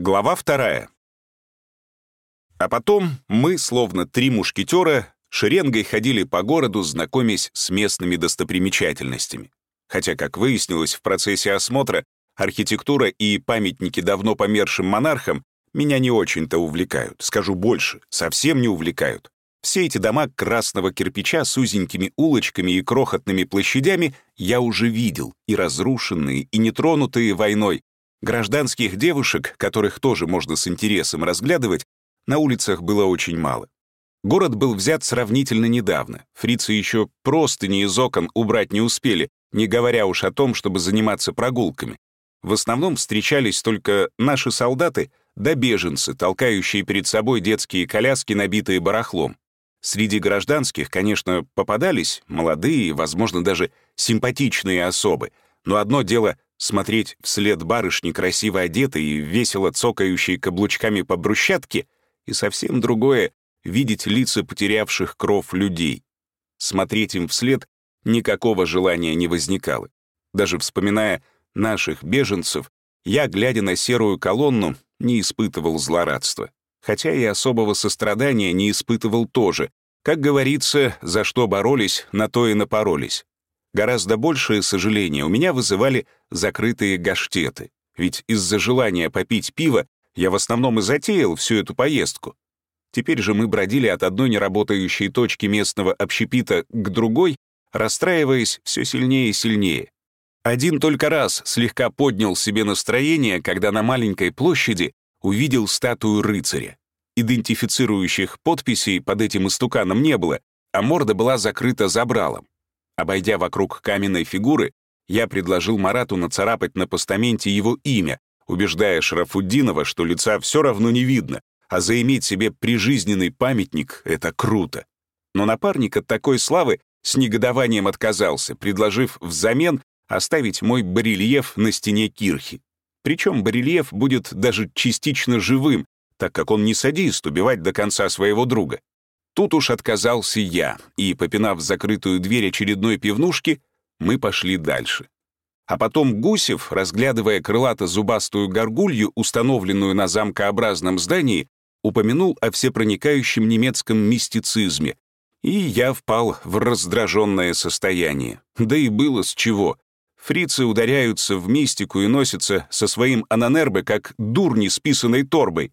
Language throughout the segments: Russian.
Глава вторая. А потом мы, словно три мушкетера, шеренгой ходили по городу, знакомясь с местными достопримечательностями. Хотя, как выяснилось в процессе осмотра, архитектура и памятники давно помершим монархам меня не очень-то увлекают. Скажу больше, совсем не увлекают. Все эти дома красного кирпича с узенькими улочками и крохотными площадями я уже видел, и разрушенные, и нетронутые войной, Гражданских девушек, которых тоже можно с интересом разглядывать, на улицах было очень мало. Город был взят сравнительно недавно. Фрицы еще просто не из окон убрать не успели, не говоря уж о том, чтобы заниматься прогулками. В основном встречались только наши солдаты да беженцы, толкающие перед собой детские коляски, набитые барахлом. Среди гражданских, конечно, попадались молодые, возможно, даже симпатичные особы, но одно дело смотреть вслед барышни, красиво одетой и весело цокающей каблучками по брусчатке, и совсем другое — видеть лица потерявших кров людей. Смотреть им вслед никакого желания не возникало. Даже вспоминая наших беженцев, я, глядя на серую колонну, не испытывал злорадства. Хотя и особого сострадания не испытывал тоже. Как говорится, за что боролись, на то и напоролись. Гораздо большее сожаление у меня вызывали закрытые гаштеты, ведь из-за желания попить пиво я в основном и затеял всю эту поездку. Теперь же мы бродили от одной неработающей точки местного общепита к другой, расстраиваясь все сильнее и сильнее. Один только раз слегка поднял себе настроение, когда на маленькой площади увидел статую рыцаря. Идентифицирующих подписей под этим истуканом не было, а морда была закрыта забралом. Обойдя вокруг каменной фигуры, я предложил Марату нацарапать на постаменте его имя, убеждая Шарафуддинова, что лица все равно не видно, а заиметь себе прижизненный памятник — это круто. Но напарник от такой славы с негодованием отказался, предложив взамен оставить мой барельеф на стене кирхи. Причем барельеф будет даже частично живым, так как он не садист убивать до конца своего друга. Тут уж отказался я, и, попинав закрытую дверь очередной пивнушки, мы пошли дальше. А потом Гусев, разглядывая крылато-зубастую горгулью, установленную на замкообразном здании, упомянул о всепроникающем немецком мистицизме, и я впал в раздраженное состояние. Да и было с чего. Фрицы ударяются в мистику и носятся со своим ананербе как дурни с писаной торбой,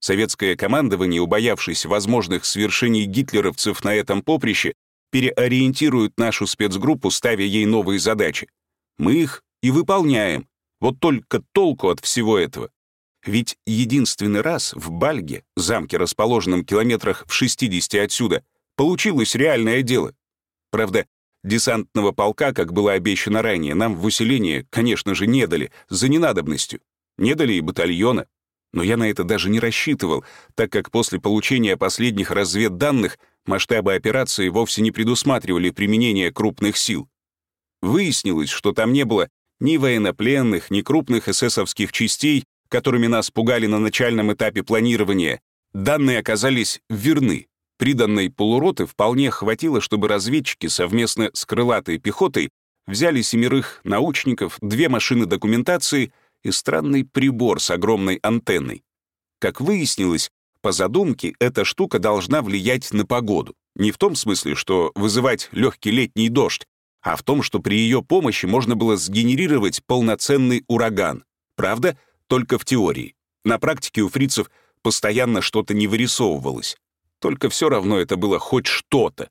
Советское командование, убоявшись возможных свершений гитлеровцев на этом поприще, переориентирует нашу спецгруппу, ставя ей новые задачи. Мы их и выполняем. Вот только толку от всего этого. Ведь единственный раз в Бальге, замке, расположенном километрах в 60 отсюда, получилось реальное дело. Правда, десантного полка, как было обещано ранее, нам в усиление, конечно же, не дали, за ненадобностью. Не дали и батальона, но я на это даже не рассчитывал, так как после получения последних разведданных масштабы операции вовсе не предусматривали применение крупных сил. Выяснилось, что там не было ни военнопленных, ни крупных эсэсовских частей, которыми нас пугали на начальном этапе планирования. Данные оказались верны. Приданной полуроты вполне хватило, чтобы разведчики совместно с крылатой пехотой взяли семерых научников, две машины документации — и странный прибор с огромной антенной. Как выяснилось, по задумке эта штука должна влиять на погоду. Не в том смысле, что вызывать легкий летний дождь, а в том, что при ее помощи можно было сгенерировать полноценный ураган. Правда, только в теории. На практике у фрицев постоянно что-то не вырисовывалось. Только все равно это было хоть что-то.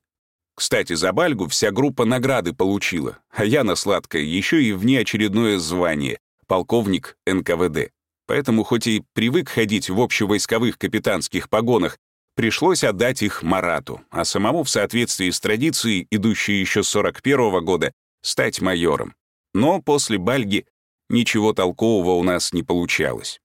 Кстати, за Бальгу вся группа награды получила, а я на сладкое еще и внеочередное звание полковник НКВД. Поэтому хоть и привык ходить в общевойсковых капитанских погонах, пришлось отдать их Марату, а самому в соответствии с традицией, идущей еще с 41 -го года, стать майором. Но после Бальги ничего толкового у нас не получалось.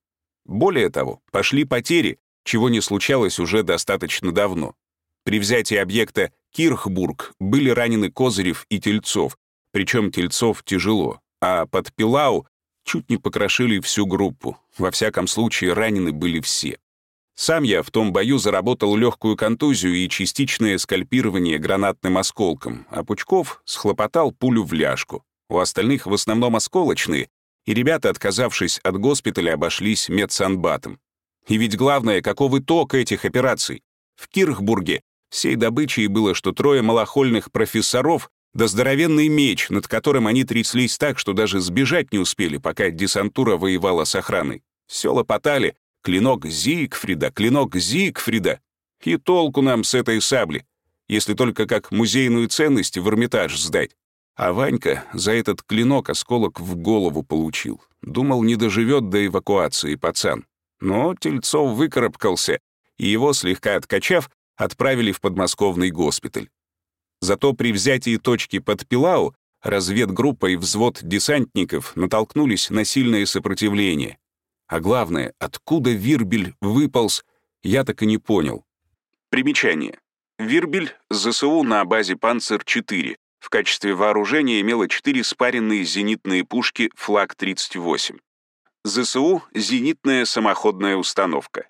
Более того, пошли потери, чего не случалось уже достаточно давно. При взятии объекта Кирхбург были ранены Козырев и Тельцов, причем Тельцов тяжело, а под Пилау чуть не покрошили всю группу. Во всяком случае, ранены были все. Сам я в том бою заработал легкую контузию и частичное скальпирование гранатным осколком, а Пучков схлопотал пулю в ляжку. У остальных в основном осколочные, и ребята, отказавшись от госпиталя, обошлись медсанбатом. И ведь главное, каков итог этих операций? В Кирхбурге всей добычей было, что трое малохольных профессоров да здоровенный меч, над которым они тряслись так, что даже сбежать не успели, пока десантура воевала с охраной. Все лопотали. Клинок Зигфрида, клинок Зигфрида. И толку нам с этой сабли, если только как музейную ценность в Эрмитаж сдать. А Ванька за этот клинок осколок в голову получил. Думал, не доживет до эвакуации пацан. Но Тельцов выкарабкался, и его, слегка откачав, отправили в подмосковный госпиталь. Зато при взятии точки под Пилау разведгруппа и взвод десантников натолкнулись на сильное сопротивление. А главное, откуда Вирбель выполз, я так и не понял. Примечание. Вирбель ЗСУ на базе «Панцер-4». В качестве вооружения имела четыре спаренные зенитные пушки «Флаг-38». ЗСУ — зенитная самоходная установка.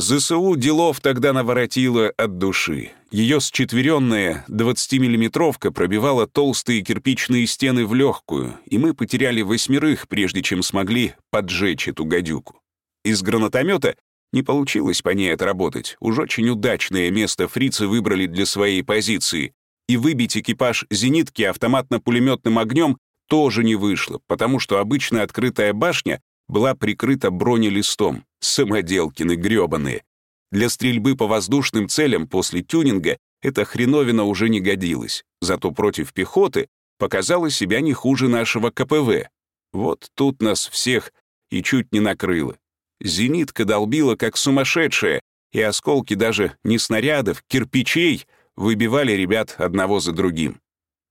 ЗСУ делов тогда наворотила от души. Ее счетверенная 20-миллиметровка пробивала толстые кирпичные стены в легкую, и мы потеряли восьмерых, прежде чем смогли поджечь эту гадюку. Из гранатомета не получилось по ней отработать. Уж очень удачное место фрицы выбрали для своей позиции. И выбить экипаж зенитки автоматно-пулеметным огнем тоже не вышло, потому что обычно открытая башня была прикрыта бронелистом. Самоделкины грёбаные. Для стрельбы по воздушным целям после тюнинга эта хреновина уже не годилась, зато против пехоты показала себя не хуже нашего КПВ. Вот тут нас всех и чуть не накрыло. Зенитка долбила как сумасшедшая, и осколки даже не снарядов, кирпичей выбивали ребят одного за другим.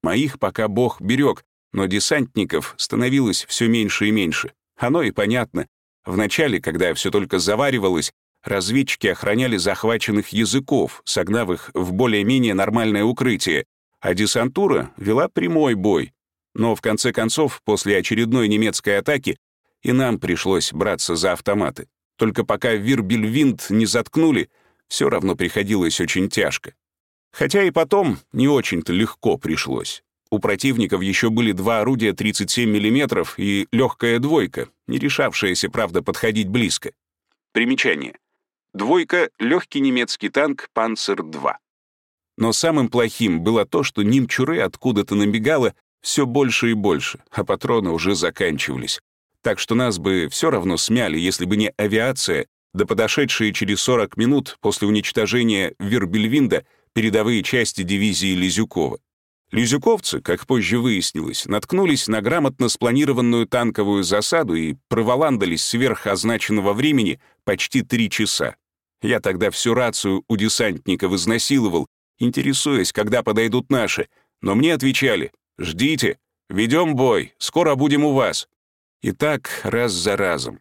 Моих пока бог берег, но десантников становилось все меньше и меньше. Оно и понятно. Вначале, когда все только заваривалось, разведчики охраняли захваченных языков, согнав их в более-менее нормальное укрытие, а десантура вела прямой бой. Но в конце концов, после очередной немецкой атаки, и нам пришлось браться за автоматы. Только пока Вирбельвинд не заткнули, все равно приходилось очень тяжко. Хотя и потом не очень-то легко пришлось. У противников еще были два орудия 37 мм и легкая двойка, не решавшаяся, правда, подходить близко. Примечание. Двойка — легкий немецкий танк «Панцер-2». Но самым плохим было то, что немчуры откуда-то набегало все больше и больше, а патроны уже заканчивались. Так что нас бы все равно смяли, если бы не авиация, да подошедшие через 40 минут после уничтожения Вербельвинда передовые части дивизии Лизюкова. Лизюковцы, как позже выяснилось, наткнулись на грамотно спланированную танковую засаду и проволандались сверх означенного времени почти три часа. Я тогда всю рацию у десантников изнасиловал, интересуясь, когда подойдут наши, но мне отвечали «Ждите, ведем бой, скоро будем у вас». И так раз за разом.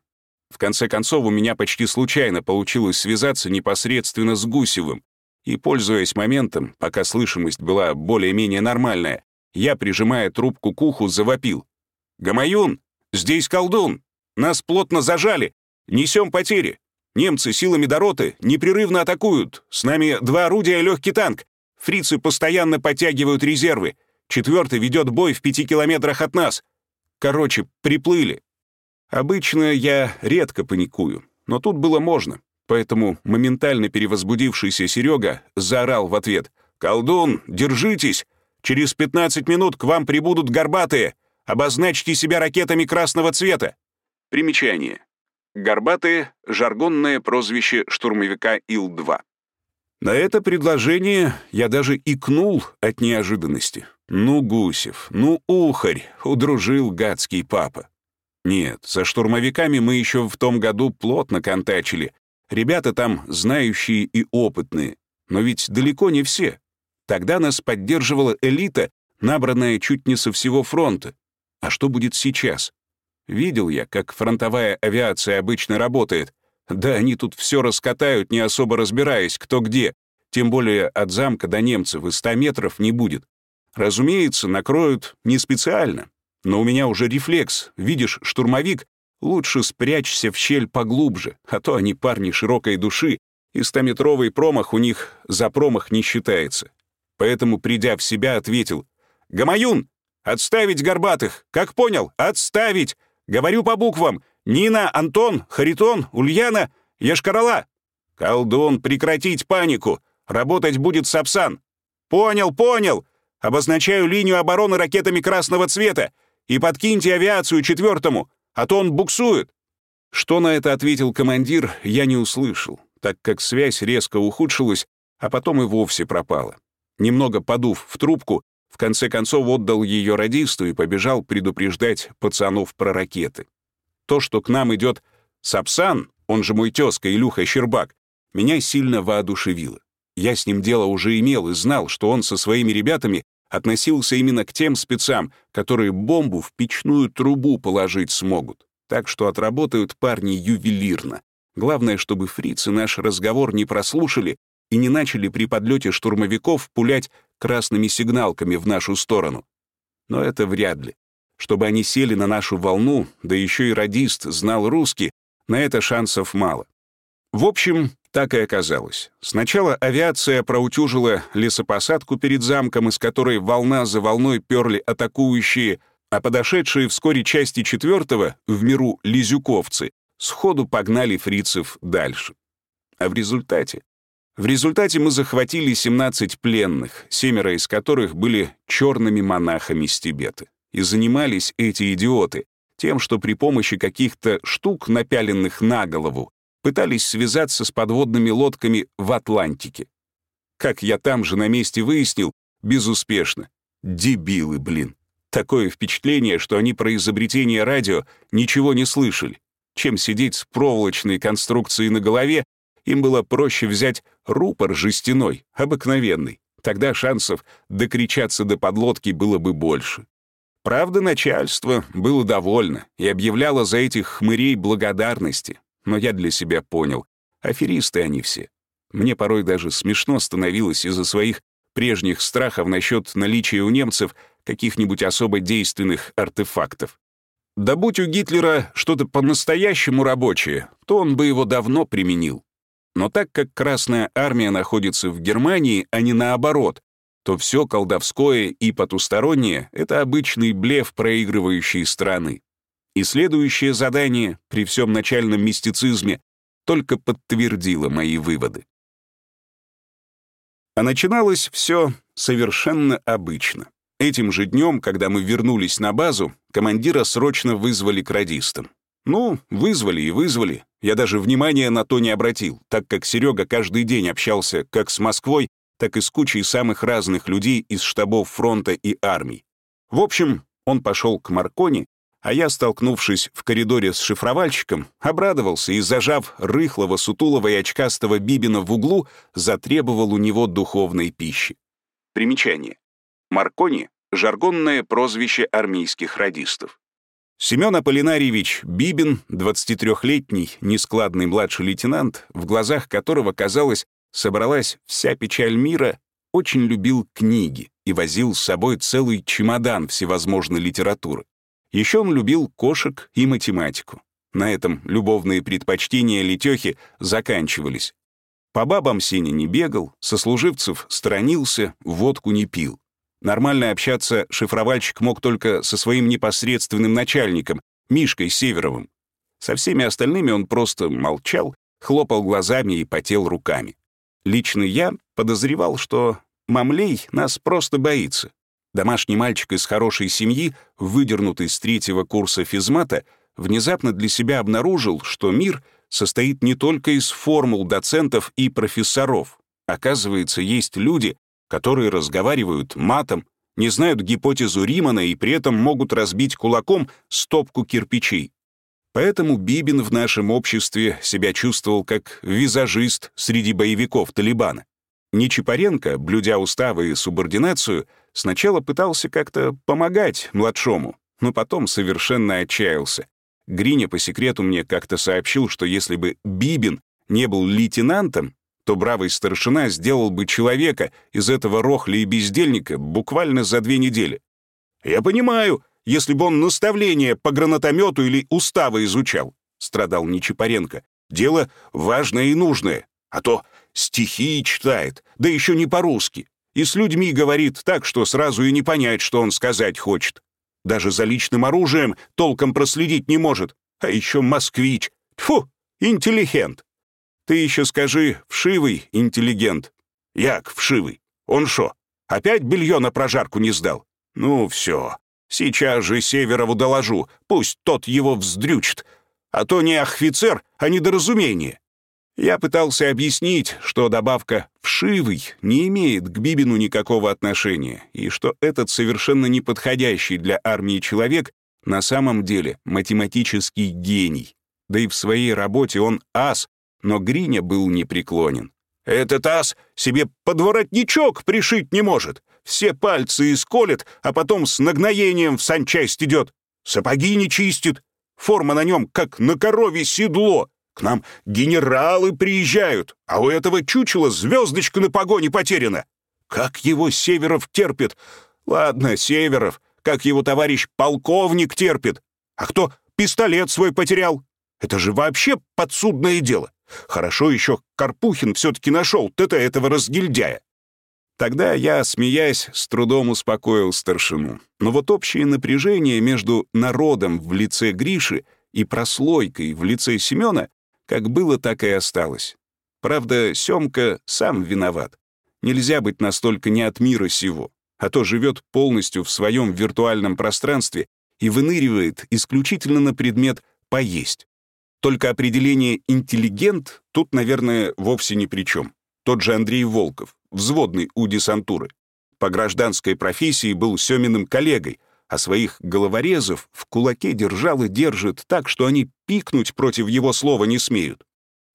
В конце концов, у меня почти случайно получилось связаться непосредственно с Гусевым, и, пользуясь моментом, пока слышимость была более-менее нормальная, я, прижимая трубку к уху, завопил. «Гамаюн! Здесь колдун! Нас плотно зажали! Несем потери! Немцы силами Дороты непрерывно атакуют! С нами два орудия легкий танк! Фрицы постоянно подтягивают резервы! Четвертый ведет бой в пяти километрах от нас! Короче, приплыли!» Обычно я редко паникую, но тут было можно. Поэтому моментально перевозбудившийся Серега заорал в ответ. «Колдун, держитесь! Через 15 минут к вам прибудут горбатые! Обозначьте себя ракетами красного цвета!» Примечание. Горбатые — жаргонное прозвище штурмовика Ил-2. На это предложение я даже икнул от неожиданности. Ну, Гусев, ну, ухарь, удружил гадский папа. Нет, за штурмовиками мы еще в том году плотно контачили, Ребята там знающие и опытные, но ведь далеко не все. Тогда нас поддерживала элита, набранная чуть не со всего фронта. А что будет сейчас? Видел я, как фронтовая авиация обычно работает. Да они тут все раскатают, не особо разбираясь, кто где. Тем более от замка до немцев и ста метров не будет. Разумеется, накроют не специально. Но у меня уже рефлекс. Видишь, штурмовик Лучше спрячься в щель поглубже, а то они парни широкой души, и стометровый промах у них за промах не считается. Поэтому, придя в себя, ответил, «Гамаюн, отставить горбатых! Как понял? Отставить! Говорю по буквам. Нина, Антон, Харитон, Ульяна, Ешкарала. Колдун, прекратить панику. Работать будет Сапсан. Понял, понял. Обозначаю линию обороны ракетами красного цвета. И подкиньте авиацию четвертому, а то он буксует. Что на это ответил командир, я не услышал, так как связь резко ухудшилась, а потом и вовсе пропала. Немного подув в трубку, в конце концов отдал ее радисту и побежал предупреждать пацанов про ракеты. То, что к нам идет Сапсан, он же мой тезка Илюха Щербак, меня сильно воодушевило. Я с ним дело уже имел и знал, что он со своими ребятами относился именно к тем спецам, которые бомбу в печную трубу положить смогут. Так что отработают парни ювелирно. Главное, чтобы фрицы наш разговор не прослушали и не начали при подлете штурмовиков пулять красными сигналками в нашу сторону. Но это вряд ли. Чтобы они сели на нашу волну, да еще и радист знал русский, на это шансов мало. В общем, так и оказалось. Сначала авиация проутюжила лесопосадку перед замком, из которой волна за волной перли атакующие, а подошедшие вскоре части четвертого, в миру лизюковцы, сходу погнали фрицев дальше. А в результате? В результате мы захватили 17 пленных, семеро из которых были черными монахами с Тибета. И занимались эти идиоты тем, что при помощи каких-то штук, напяленных на голову, пытались связаться с подводными лодками в Атлантике. Как я там же на месте выяснил, безуспешно. Дебилы, блин. Такое впечатление, что они про изобретение радио ничего не слышали. Чем сидеть с проволочной конструкцией на голове, им было проще взять рупор жестяной, обыкновенный. Тогда шансов докричаться до подлодки было бы больше. Правда, начальство было довольно и объявляло за этих хмырей благодарности, но я для себя понял. Аферисты они все. Мне порой даже смешно становилось из-за своих прежних страхов насчет наличия у немцев каких-нибудь особо действенных артефактов. Да будь у Гитлера что-то по-настоящему рабочее, то он бы его давно применил. Но так как Красная Армия находится в Германии, а не наоборот, то все колдовское и потустороннее — это обычный блеф проигрывающей страны. И следующее задание, при всем начальном мистицизме, только подтвердило мои выводы. А начиналось все совершенно обычно. Этим же днем, когда мы вернулись на базу, командира срочно вызвали к радистам. Ну, вызвали и вызвали. Я даже внимания на то не обратил, так как Серега каждый день общался как с Москвой, так и с кучей самых разных людей из штабов фронта и армий. В общем, он пошел к Маркони а я, столкнувшись в коридоре с шифровальщиком, обрадовался и, зажав рыхлого, сутулого и очкастого Бибина в углу, затребовал у него духовной пищи. Примечание. Маркони — жаргонное прозвище армейских радистов. Семен Аполлинарьевич Бибин, 23-летний, нескладный младший лейтенант, в глазах которого, казалось, собралась вся печаль мира, очень любил книги и возил с собой целый чемодан всевозможной литературы. Еще он любил кошек и математику. На этом любовные предпочтения Летехи заканчивались. По бабам Сеня не бегал, сослуживцев сторонился, водку не пил. Нормально общаться шифровальщик мог только со своим непосредственным начальником, Мишкой Северовым. Со всеми остальными он просто молчал, хлопал глазами и потел руками. Лично я подозревал, что Мамлей нас просто боится. Домашний мальчик из хорошей семьи, выдернутый с третьего курса физмата, внезапно для себя обнаружил, что мир состоит не только из формул доцентов и профессоров. Оказывается, есть люди, которые разговаривают матом, не знают гипотезу Римана и при этом могут разбить кулаком стопку кирпичей. Поэтому Бибин в нашем обществе себя чувствовал как визажист среди боевиков Талибана. Нечипаренко, блюдя уставы и субординацию, сначала пытался как-то помогать младшому, но потом совершенно отчаялся. Гриня по секрету мне как-то сообщил, что если бы Бибин не был лейтенантом, то бравый старшина сделал бы человека из этого рохля и бездельника буквально за две недели. «Я понимаю, если бы он наставления по гранатомету или уставы изучал», — страдал Нечипаренко. «Дело важное и нужное, а то стихи читает, да еще не по-русски, и с людьми говорит так, что сразу и не понять, что он сказать хочет. Даже за личным оружием толком проследить не может. А еще москвич. Фу, интеллигент. Ты еще скажи, вшивый интеллигент. Як вшивый? Он шо, опять белье на прожарку не сдал? Ну, все. Сейчас же Северову доложу, пусть тот его вздрючит. А то не офицер, а недоразумение. Я пытался объяснить, что добавка «вшивый» не имеет к Бибину никакого отношения, и что этот совершенно неподходящий для армии человек на самом деле математический гений. Да и в своей работе он ас, но Гриня был непреклонен. «Этот ас себе подворотничок пришить не может. Все пальцы исколет, а потом с нагноением в санчасть идет. Сапоги не чистит. Форма на нем, как на корове седло. К нам генералы приезжают, а у этого чучела звездочка на погоне потеряна. Как его Северов терпит? Ладно, Северов, как его товарищ полковник терпит. А кто пистолет свой потерял? Это же вообще подсудное дело. Хорошо еще Карпухин все-таки нашел ТТ этого разгильдяя. Тогда я, смеясь, с трудом успокоил старшину. Но вот общее напряжение между народом в лице Гриши и прослойкой в лице Семена как было, так и осталось. Правда, Семка сам виноват. Нельзя быть настолько не от мира сего, а то живет полностью в своем виртуальном пространстве и выныривает исключительно на предмет «поесть». Только определение «интеллигент» тут, наверное, вовсе ни при чем. Тот же Андрей Волков, взводный у десантуры. По гражданской профессии был Семиным коллегой, а своих головорезов в кулаке держал и держит так, что они пикнуть против его слова не смеют.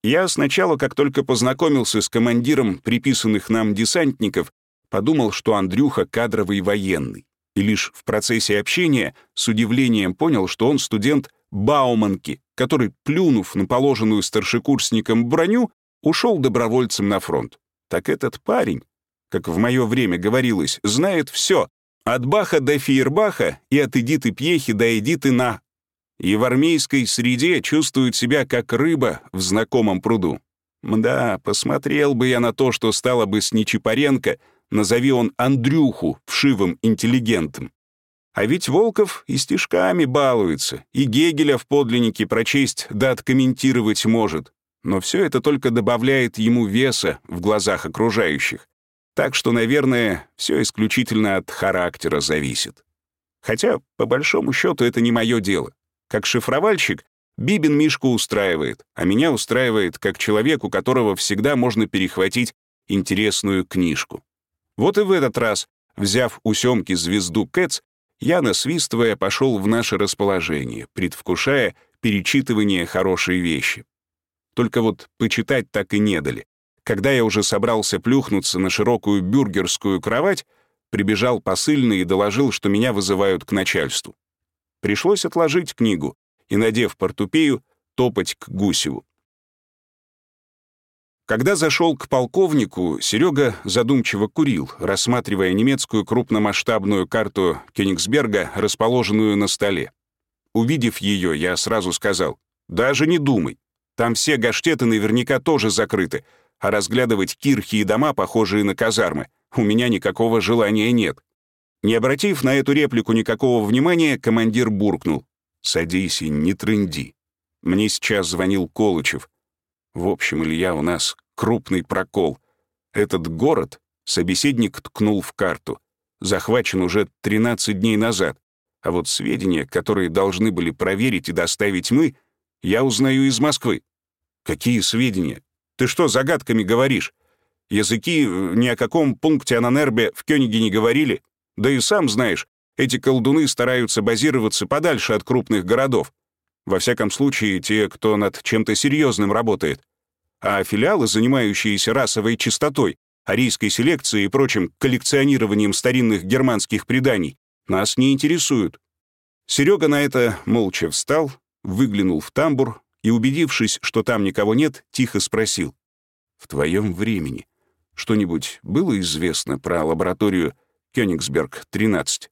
Я сначала, как только познакомился с командиром приписанных нам десантников, подумал, что Андрюха кадровый военный. И лишь в процессе общения с удивлением понял, что он студент Бауманки, который, плюнув на положенную старшекурсникам броню, ушел добровольцем на фронт. Так этот парень, как в мое время говорилось, знает все, от Баха до Фейербаха и от Эдиты Пьехи до Эдиты На. И в армейской среде чувствует себя как рыба в знакомом пруду. Мда, посмотрел бы я на то, что стало бы с Нечипаренко, назови он Андрюху вшивым интеллигентом. А ведь Волков и стишками балуется, и Гегеля в подлиннике прочесть да откомментировать может. Но все это только добавляет ему веса в глазах окружающих. Так что, наверное, все исключительно от характера зависит. Хотя, по большому счету, это не мое дело. Как шифровальщик, Бибин Мишку устраивает, а меня устраивает как человек, у которого всегда можно перехватить интересную книжку. Вот и в этот раз, взяв у Семки звезду Кэтс, я, насвистывая, пошел в наше расположение, предвкушая перечитывание хорошей вещи. Только вот почитать так и не дали. Когда я уже собрался плюхнуться на широкую бюргерскую кровать, прибежал посыльный и доложил, что меня вызывают к начальству. Пришлось отложить книгу и, надев портупею, топать к Гусеву. Когда зашел к полковнику, Серега задумчиво курил, рассматривая немецкую крупномасштабную карту Кёнигсберга, расположенную на столе. Увидев ее, я сразу сказал, «Даже не думай. Там все гаштеты наверняка тоже закрыты, а разглядывать кирхи и дома, похожие на казармы, у меня никакого желания нет. Не обратив на эту реплику никакого внимания, командир буркнул. «Садись и не трынди. Мне сейчас звонил Колычев. В общем, Илья, у нас крупный прокол. Этот город, собеседник ткнул в карту, захвачен уже 13 дней назад, а вот сведения, которые должны были проверить и доставить мы, я узнаю из Москвы. Какие сведения? Ты что загадками говоришь? Языки э, ни о каком пункте Ананербе в Кёниге не говорили. Да и сам знаешь, эти колдуны стараются базироваться подальше от крупных городов. Во всяком случае, те, кто над чем-то серьезным работает. А филиалы, занимающиеся расовой чистотой, арийской селекцией и прочим коллекционированием старинных германских преданий, нас не интересуют. Серега на это молча встал, выглянул в тамбур, и, убедившись, что там никого нет, тихо спросил. «В твоем времени что-нибудь было известно про лабораторию Кёнигсберг-13?»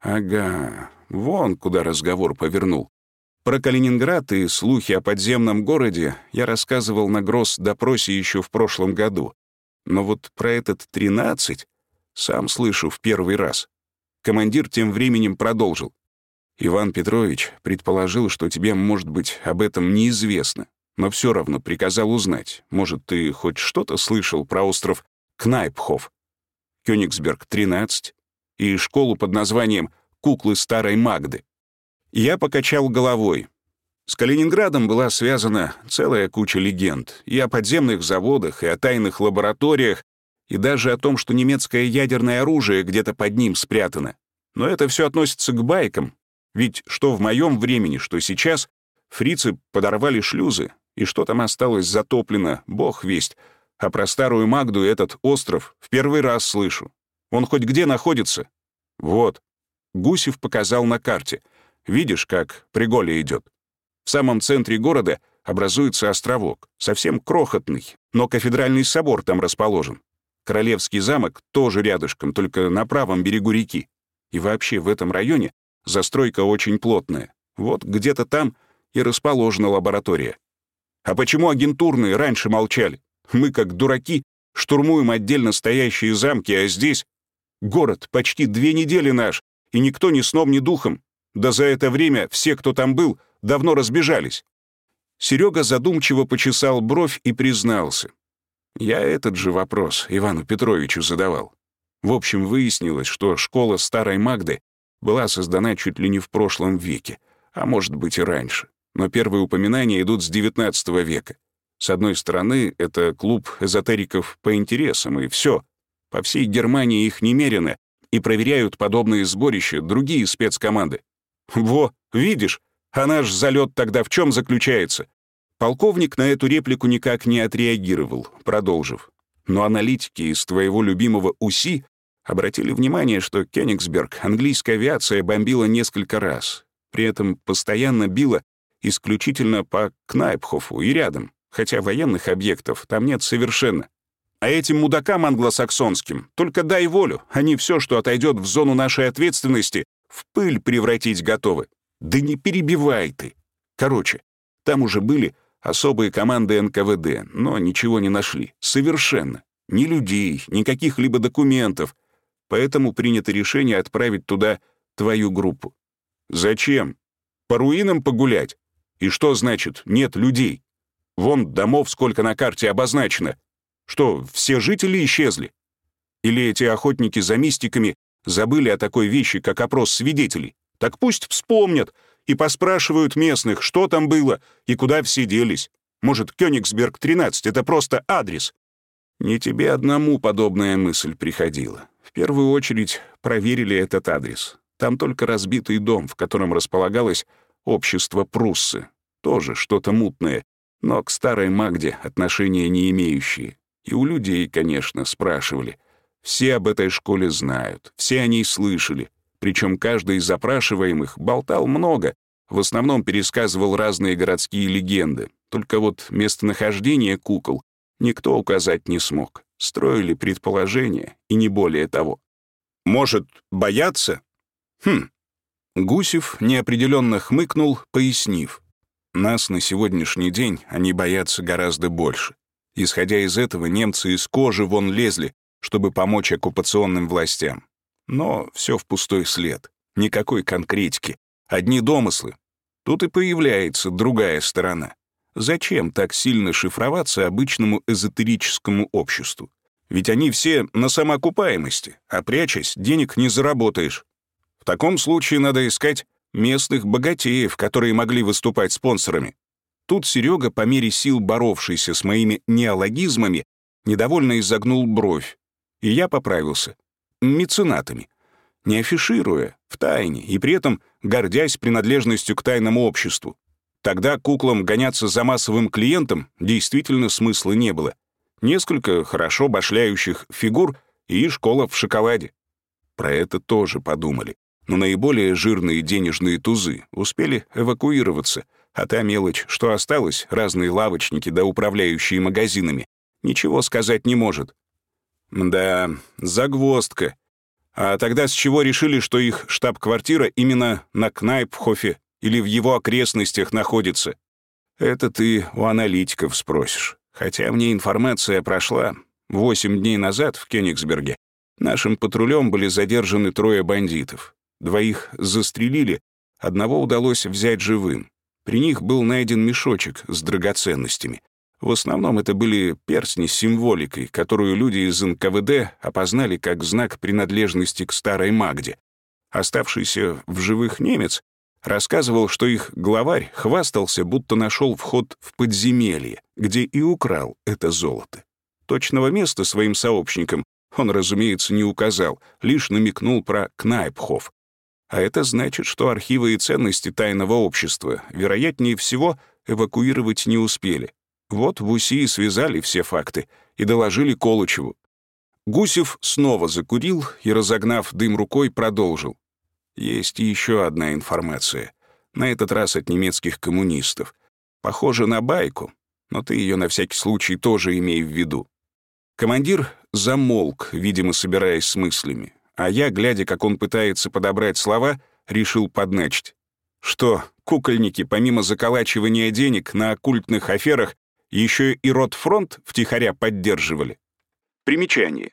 «Ага, вон куда разговор повернул. Про Калининград и слухи о подземном городе я рассказывал на Гросс-допросе еще в прошлом году. Но вот про этот 13 сам слышу в первый раз. командир тем временем продолжил. Иван Петрович предположил, что тебе, может быть, об этом неизвестно, но все равно приказал узнать. Может, ты хоть что-то слышал про остров Кнайпхоф, Кёнигсберг, 13, и школу под названием «Куклы старой Магды». Я покачал головой. С Калининградом была связана целая куча легенд и о подземных заводах, и о тайных лабораториях, и даже о том, что немецкое ядерное оружие где-то под ним спрятано. Но это все относится к байкам, ведь что в моем времени, что сейчас, фрицы подорвали шлюзы, и что там осталось затоплено, бог весть, а про старую Магду этот остров в первый раз слышу. Он хоть где находится? Вот. Гусев показал на карте. Видишь, как Приголе идет. В самом центре города образуется островок, совсем крохотный, но кафедральный собор там расположен. Королевский замок тоже рядышком, только на правом берегу реки. И вообще в этом районе застройка очень плотная. Вот где-то там и расположена лаборатория. А почему агентурные раньше молчали? Мы, как дураки, штурмуем отдельно стоящие замки, а здесь город почти две недели наш, и никто ни сном, ни духом. Да за это время все, кто там был, давно разбежались. Серега задумчиво почесал бровь и признался. Я этот же вопрос Ивану Петровичу задавал. В общем, выяснилось, что школа старой Магды была создана чуть ли не в прошлом веке, а может быть и раньше. Но первые упоминания идут с XIX века. С одной стороны, это клуб эзотериков по интересам, и все. По всей Германии их немерено, и проверяют подобные сборища другие спецкоманды. Во, видишь, а наш залет тогда в чем заключается? Полковник на эту реплику никак не отреагировал, продолжив. Но аналитики из твоего любимого УСИ обратили внимание, что Кёнигсберг английская авиация бомбила несколько раз. При этом постоянно била исключительно по Кнайпхофу и рядом, хотя военных объектов там нет совершенно. А этим мудакам англосаксонским только дай волю, они все, что отойдет в зону нашей ответственности, в пыль превратить готовы. Да не перебивай ты. Короче, там уже были особые команды НКВД, но ничего не нашли. Совершенно. Ни людей, ни каких-либо документов. Поэтому принято решение отправить туда твою группу. Зачем? По руинам погулять? И что значит «нет людей»? Вон домов сколько на карте обозначено. Что, все жители исчезли? Или эти охотники за мистиками забыли о такой вещи, как опрос свидетелей? Так пусть вспомнят, и поспрашивают местных, что там было и куда все делись. Может, Кёнигсберг 13 — это просто адрес? Не тебе одному подобная мысль приходила. В первую очередь проверили этот адрес. Там только разбитый дом, в котором располагалось общество Пруссы. Тоже что-то мутное, но к старой Магде отношения не имеющие. И у людей, конечно, спрашивали. Все об этой школе знают, все о ней слышали. Причем каждый из запрашиваемых болтал много, в основном пересказывал разные городские легенды. Только вот местонахождение кукол никто указать не смог. Строили предположения, и не более того. Может, бояться? Хм. Гусев неопределенно хмыкнул, пояснив. Нас на сегодняшний день они боятся гораздо больше. Исходя из этого, немцы из кожи вон лезли, чтобы помочь оккупационным властям. Но все в пустой след. Никакой конкретики. Одни домыслы. Тут и появляется другая сторона. Зачем так сильно шифроваться обычному эзотерическому обществу? Ведь они все на самоокупаемости, а прячась, денег не заработаешь. В таком случае надо искать местных богатеев, которые могли выступать спонсорами. Тут Серега, по мере сил боровшийся с моими неологизмами, недовольно изогнул бровь. И я поправился меценатами, не афишируя, в тайне, и при этом гордясь принадлежностью к тайному обществу. Тогда куклам гоняться за массовым клиентом действительно смысла не было. Несколько хорошо башляющих фигур и школа в шоколаде. Про это тоже подумали. Но наиболее жирные денежные тузы успели эвакуироваться, а та мелочь, что осталась, разные лавочники да управляющие магазинами, ничего сказать не может. Да, загвоздка. А тогда с чего решили, что их штаб-квартира именно на Кнайпхофе или в его окрестностях находится? Это ты у аналитиков спросишь. Хотя мне информация прошла восемь дней назад в Кёнигсберге. Нашим патрулем были задержаны трое бандитов. Двоих застрелили, одного удалось взять живым. При них был найден мешочек с драгоценностями. В основном это были перстни с символикой, которую люди из НКВД опознали как знак принадлежности к старой Магде. Оставшийся в живых немец рассказывал, что их главарь хвастался, будто нашел вход в подземелье, где и украл это золото. Точного места своим сообщникам он, разумеется, не указал, лишь намекнул про Кнайпхоф. А это значит, что архивы и ценности тайного общества, вероятнее всего, эвакуировать не успели. Вот в УСИ связали все факты и доложили Колычеву. Гусев снова закурил и, разогнав дым рукой, продолжил. Есть еще одна информация. На этот раз от немецких коммунистов. Похоже на байку, но ты ее на всякий случай тоже имей в виду. Командир замолк, видимо, собираясь с мыслями, а я, глядя, как он пытается подобрать слова, решил подначить. Что, кукольники, помимо заколачивания денег на оккультных аферах, еще и Ротфронт втихаря поддерживали? Примечание.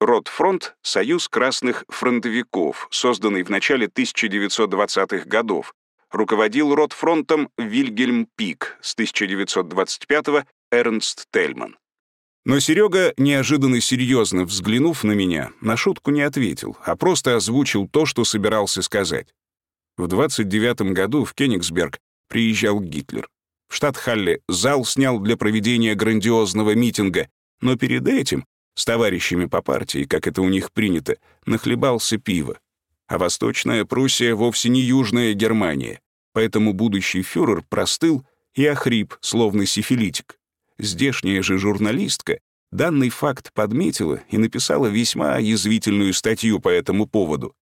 Ротфронт — Союз красных фронтовиков, созданный в начале 1920-х годов. Руководил Ротфронтом Вильгельм Пик с 1925 Эрнст Тельман. Но Серега, неожиданно серьезно взглянув на меня, на шутку не ответил, а просто озвучил то, что собирался сказать. В 29 году в Кенигсберг приезжал Гитлер. В штат Халле зал снял для проведения грандиозного митинга, но перед этим с товарищами по партии, как это у них принято, нахлебался пиво. А Восточная Пруссия вовсе не Южная Германия, поэтому будущий фюрер простыл и охрип, словно сифилитик. Здешняя же журналистка данный факт подметила и написала весьма язвительную статью по этому поводу.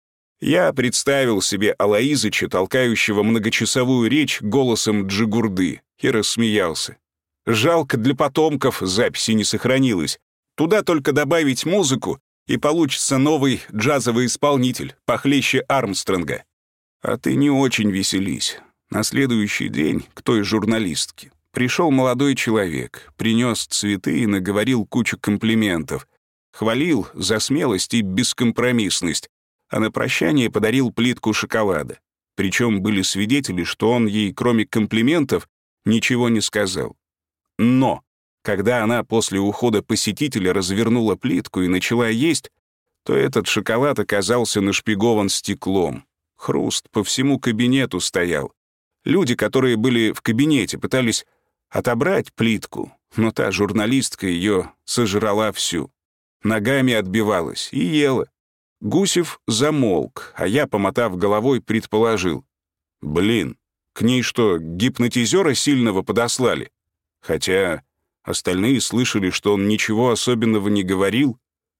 Я представил себе Алаизыча, толкающего многочасовую речь голосом Джигурды, и рассмеялся. Жалко для потомков записи не сохранилось. Туда только добавить музыку, и получится новый джазовый исполнитель, похлеще Армстронга. А ты не очень веселись. На следующий день к той журналистке Пришел молодой человек, принес цветы и наговорил кучу комплиментов. Хвалил за смелость и бескомпромиссность, а на прощание подарил плитку шоколада. Причем были свидетели, что он ей, кроме комплиментов, ничего не сказал. Но, когда она после ухода посетителя развернула плитку и начала есть, то этот шоколад оказался нашпигован стеклом. Хруст по всему кабинету стоял. Люди, которые были в кабинете, пытались отобрать плитку, но та журналистка ее сожрала всю. Ногами отбивалась и ела. Гусев замолк, а я, помотав головой, предположил. Блин, к ней что, гипнотизера сильного подослали? Хотя остальные слышали, что он ничего особенного не говорил.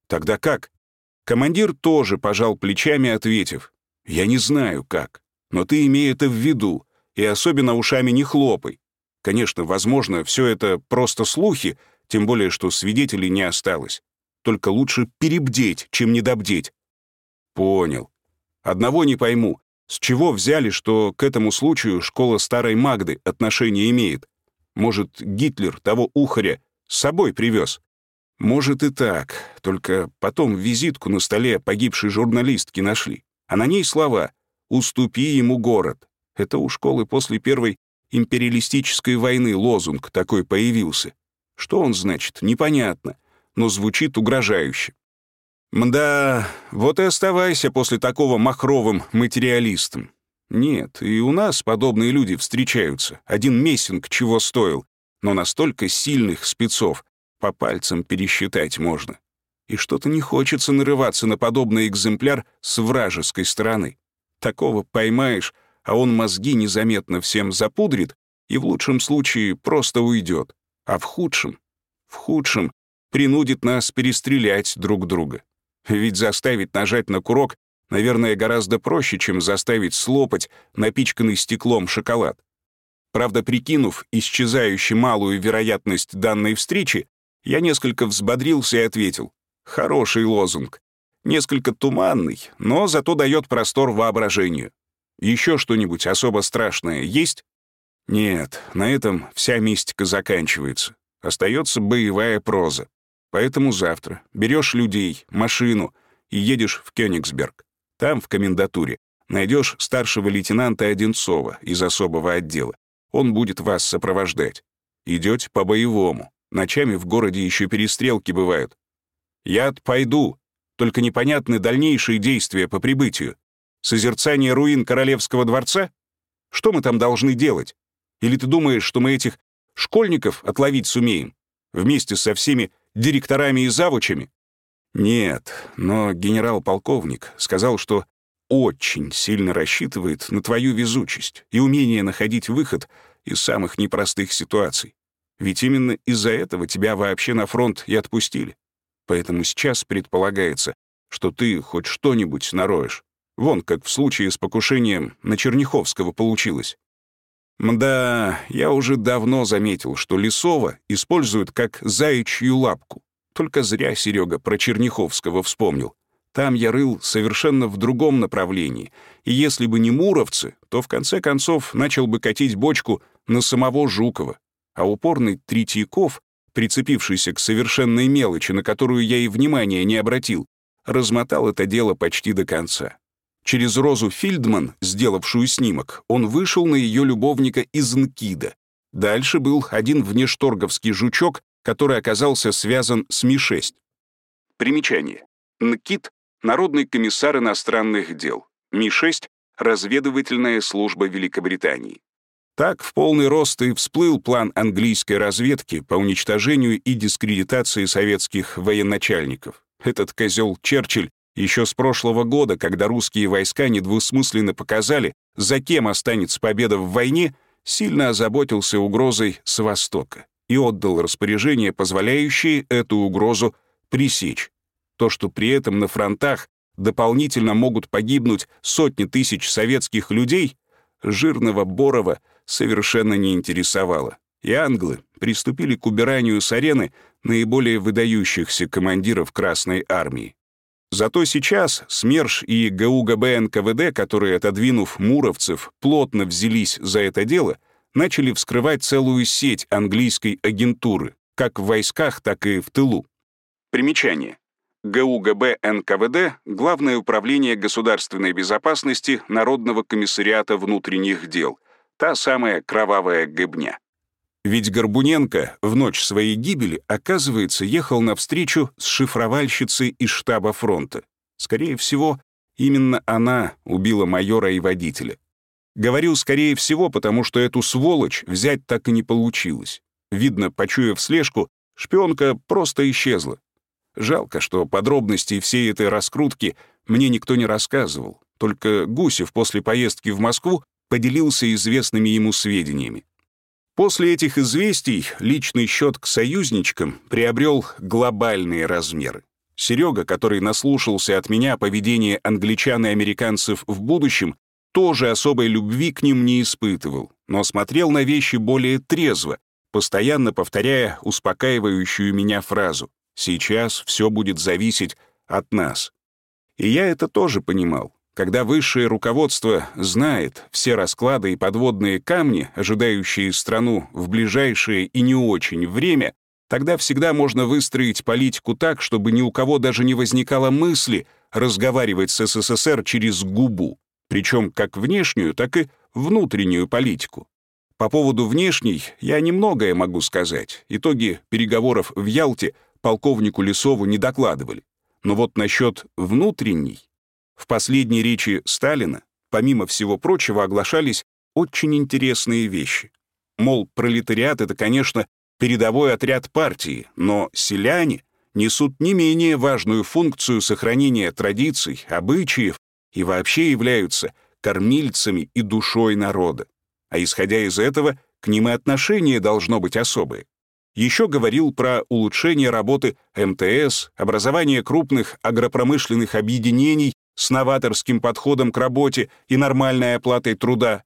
Тогда как? Командир тоже пожал плечами, ответив. «Я не знаю, как, но ты имей это в виду, и особенно ушами не хлопай. Конечно, возможно, все это просто слухи, тем более, что свидетелей не осталось. Только лучше перебдеть, чем недобдеть. Понял. Одного не пойму. С чего взяли, что к этому случаю школа старой Магды отношение имеет? Может, Гитлер того ухаря с собой привез? Может и так, только потом визитку на столе погибшей журналистки нашли. А на ней слова «Уступи ему город». Это у школы после Первой империалистической войны лозунг такой появился. Что он значит, непонятно, но звучит угрожающе. Мда, вот и оставайся после такого махровым материалистом. Нет, и у нас подобные люди встречаются. Один Мессинг чего стоил, но настолько сильных спецов по пальцам пересчитать можно. И что-то не хочется нарываться на подобный экземпляр с вражеской стороны. Такого поймаешь, а он мозги незаметно всем запудрит и в лучшем случае просто уйдет, а в худшем, в худшем принудит нас перестрелять друг друга. Ведь заставить нажать на курок, наверное, гораздо проще, чем заставить слопать напичканный стеклом шоколад. Правда, прикинув исчезающую малую вероятность данной встречи, я несколько взбодрился и ответил. Хороший лозунг. Несколько туманный, но зато дает простор воображению. Еще что-нибудь особо страшное есть? Нет, на этом вся мистика заканчивается. Остается боевая проза. Поэтому завтра берешь людей, машину и едешь в Кёнигсберг. Там, в комендатуре, найдешь старшего лейтенанта Одинцова из особого отдела. Он будет вас сопровождать. Идете по-боевому. Ночами в городе еще перестрелки бывают. Я пойду, только непонятны дальнейшие действия по прибытию. Созерцание руин Королевского дворца? Что мы там должны делать? Или ты думаешь, что мы этих школьников отловить сумеем? Вместе со всеми директорами и завучами? Нет, но генерал-полковник сказал, что очень сильно рассчитывает на твою везучесть и умение находить выход из самых непростых ситуаций. Ведь именно из-за этого тебя вообще на фронт и отпустили. Поэтому сейчас предполагается, что ты хоть что-нибудь нароешь. Вон, как в случае с покушением на Черняховского получилось. Мда, я уже давно заметил, что Лисова используют как заячью лапку. Только зря Серега про Черняховского вспомнил. Там я рыл совершенно в другом направлении, и если бы не муровцы, то в конце концов начал бы катить бочку на самого Жукова. А упорный Третьяков, прицепившийся к совершенной мелочи, на которую я и внимания не обратил, размотал это дело почти до конца. Через Розу Фильдман, сделавшую снимок, он вышел на ее любовника из Нкида. Дальше был один внешторговский жучок, который оказался связан с Ми-6. Примечание. НКИД — Народный комиссар иностранных дел. Ми-6 — разведывательная служба Великобритании. Так в полный рост и всплыл план английской разведки по уничтожению и дискредитации советских военачальников. Этот козел Черчилль еще с прошлого года, когда русские войска недвусмысленно показали, за кем останется победа в войне, сильно озаботился угрозой с Востока и отдал распоряжение, позволяющее эту угрозу пресечь. То, что при этом на фронтах дополнительно могут погибнуть сотни тысяч советских людей, жирного Борова совершенно не интересовало. И англы приступили к убиранию с арены наиболее выдающихся командиров Красной Армии. Зато сейчас СМЕРШ и ГУГБ НКВД, которые, отодвинув муровцев, плотно взялись за это дело, начали вскрывать целую сеть английской агентуры, как в войсках, так и в тылу. Примечание. ГУГБ НКВД — Главное управление государственной безопасности Народного комиссариата внутренних дел, та самая кровавая гыбня. Ведь Горбуненко в ночь своей гибели, оказывается, ехал навстречу с шифровальщицей из штаба фронта. Скорее всего, именно она убила майора и водителя. Говорю «скорее всего», потому что эту сволочь взять так и не получилось. Видно, почуяв слежку, шпионка просто исчезла. Жалко, что подробностей всей этой раскрутки мне никто не рассказывал. Только Гусев после поездки в Москву поделился известными ему сведениями. После этих известий личный счет к союзничкам приобрел глобальные размеры. Серега, который наслушался от меня о поведении англичан и американцев в будущем, тоже особой любви к ним не испытывал, но смотрел на вещи более трезво, постоянно повторяя успокаивающую меня фразу «Сейчас все будет зависеть от нас». И я это тоже понимал. Когда высшее руководство знает все расклады и подводные камни, ожидающие страну в ближайшее и не очень время, тогда всегда можно выстроить политику так, чтобы ни у кого даже не возникало мысли разговаривать с СССР через губу, причем как внешнюю, так и внутреннюю политику. По поводу внешней я немногое могу сказать. Итоги переговоров в Ялте полковнику Лисову не докладывали. Но вот насчет внутренней в последней речи Сталина, помимо всего прочего, оглашались очень интересные вещи. Мол, пролетариат — это, конечно, передовой отряд партии, но селяне несут не менее важную функцию сохранения традиций, обычаев и вообще являются кормильцами и душой народа. А исходя из этого, к ним и отношение должно быть особое. Еще говорил про улучшение работы МТС, образование крупных агропромышленных объединений с новаторским подходом к работе и нормальной оплатой труда.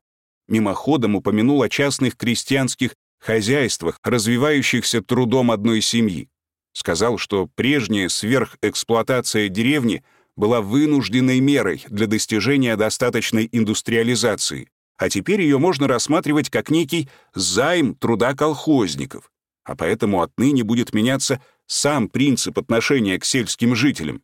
Мимоходом упомянул о частных крестьянских хозяйствах, развивающихся трудом одной семьи. Сказал, что прежняя сверхэксплуатация деревни была вынужденной мерой для достижения достаточной индустриализации, а теперь ее можно рассматривать как некий займ труда колхозников, а поэтому отныне будет меняться сам принцип отношения к сельским жителям.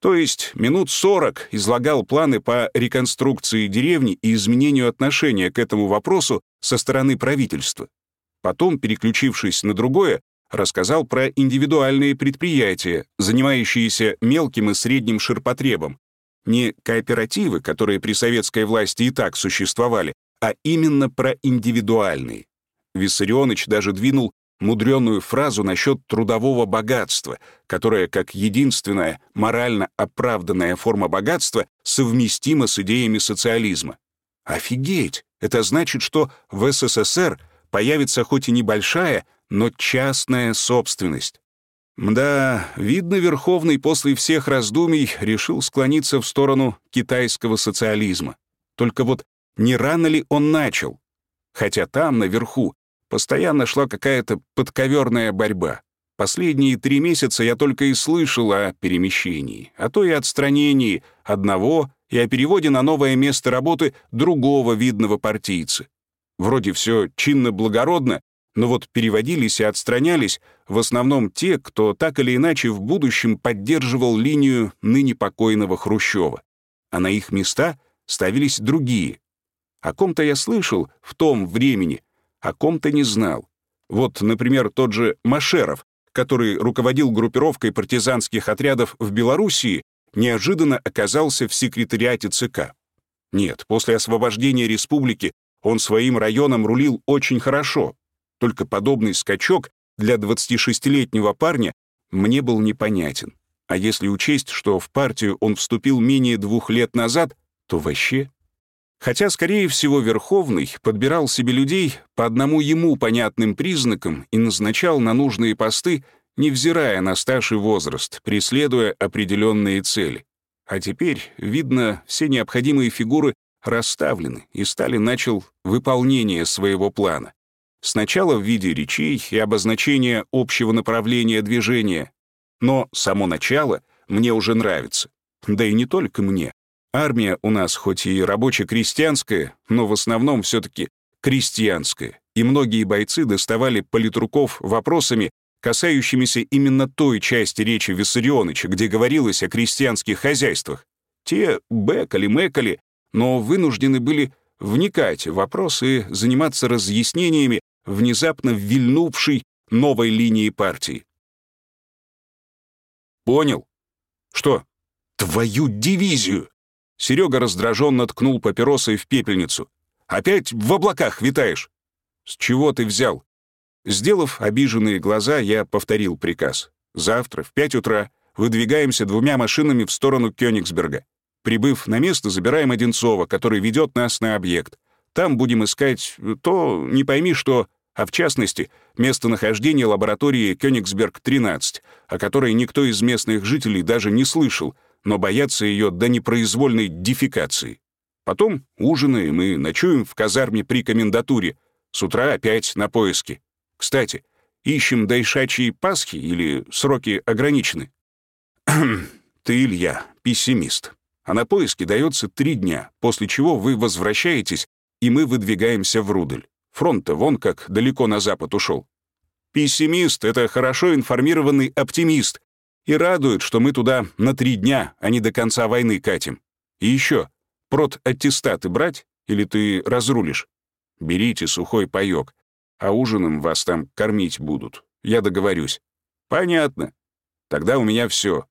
То есть минут сорок излагал планы по реконструкции деревни и изменению отношения к этому вопросу со стороны правительства. Потом, переключившись на другое, рассказал про индивидуальные предприятия, занимающиеся мелким и средним ширпотребом. Не кооперативы, которые при советской власти и так существовали, а именно про индивидуальные. Виссарионович даже двинул мудреную фразу насчет трудового богатства, которое, как единственная морально оправданная форма богатства, совместима с идеями социализма. Офигеть! Это значит, что в СССР появится хоть и небольшая, но частная собственность. Мда, видно, Верховный после всех раздумий решил склониться в сторону китайского социализма. Только вот не рано ли он начал? Хотя там, наверху, постоянно шла какая-то подковерная борьба. Последние три месяца я только и слышал о перемещении, а то и отстранении одного и о переводе на новое место работы другого видного партийца. Вроде все чинно-благородно, но вот переводились и отстранялись в основном те, кто так или иначе в будущем поддерживал линию ныне покойного Хрущева. А на их места ставились другие. О ком-то я слышал в том времени, о ком-то не знал. Вот, например, тот же Машеров, который руководил группировкой партизанских отрядов в Белоруссии, неожиданно оказался в секретариате ЦК. Нет, после освобождения республики он своим районом рулил очень хорошо, только подобный скачок для 26-летнего парня мне был непонятен. А если учесть, что в партию он вступил менее двух лет назад, то вообще... Хотя, скорее всего, Верховный подбирал себе людей по одному ему понятным признакам и назначал на нужные посты, невзирая на стаж и возраст, преследуя определенные цели. А теперь, видно, все необходимые фигуры расставлены, и Сталин начал выполнение своего плана. Сначала в виде речей и обозначения общего направления движения. Но само начало мне уже нравится. Да и не только мне. Армия у нас хоть и рабоче-крестьянская, но в основном все таки крестьянская. И многие бойцы доставали политруков вопросами, касающимися именно той части речи Виссарионовича, где говорилось о крестьянских хозяйствах. Те бэкали-мэкали, но вынуждены были вникать в вопросы и заниматься разъяснениями внезапно вильнувшей новой линии партии. «Понял. Что? Твою дивизию!» Серега раздраженно ткнул папиросой в пепельницу. «Опять в облаках витаешь?» «С чего ты взял?» Сделав обиженные глаза, я повторил приказ. «Завтра в пять утра выдвигаемся двумя машинами в сторону Кёнигсберга. Прибыв на место, забираем Одинцова, который ведет нас на объект. Там будем искать то, не пойми что, а в частности, местонахождение лаборатории Кёнигсберг-13, о которой никто из местных жителей даже не слышал, но боятся ее до непроизвольной дефекации. Потом ужинаем и ночуем в казарме при комендатуре. С утра опять на поиски. Кстати, ищем дайшачьи Пасхи или сроки ограничены? Ты, Илья, пессимист. А на поиски дается три дня, после чего вы возвращаетесь, и мы выдвигаемся в Рудель. Фронт-то вон как далеко на запад ушел. Пессимист — это хорошо информированный оптимист. И радует, что мы туда на три дня, а не до конца войны катим. И еще, прот-аттестаты брать или ты разрулишь? Берите сухой паёк, а ужином вас там кормить будут. Я договорюсь. Понятно. Тогда у меня все.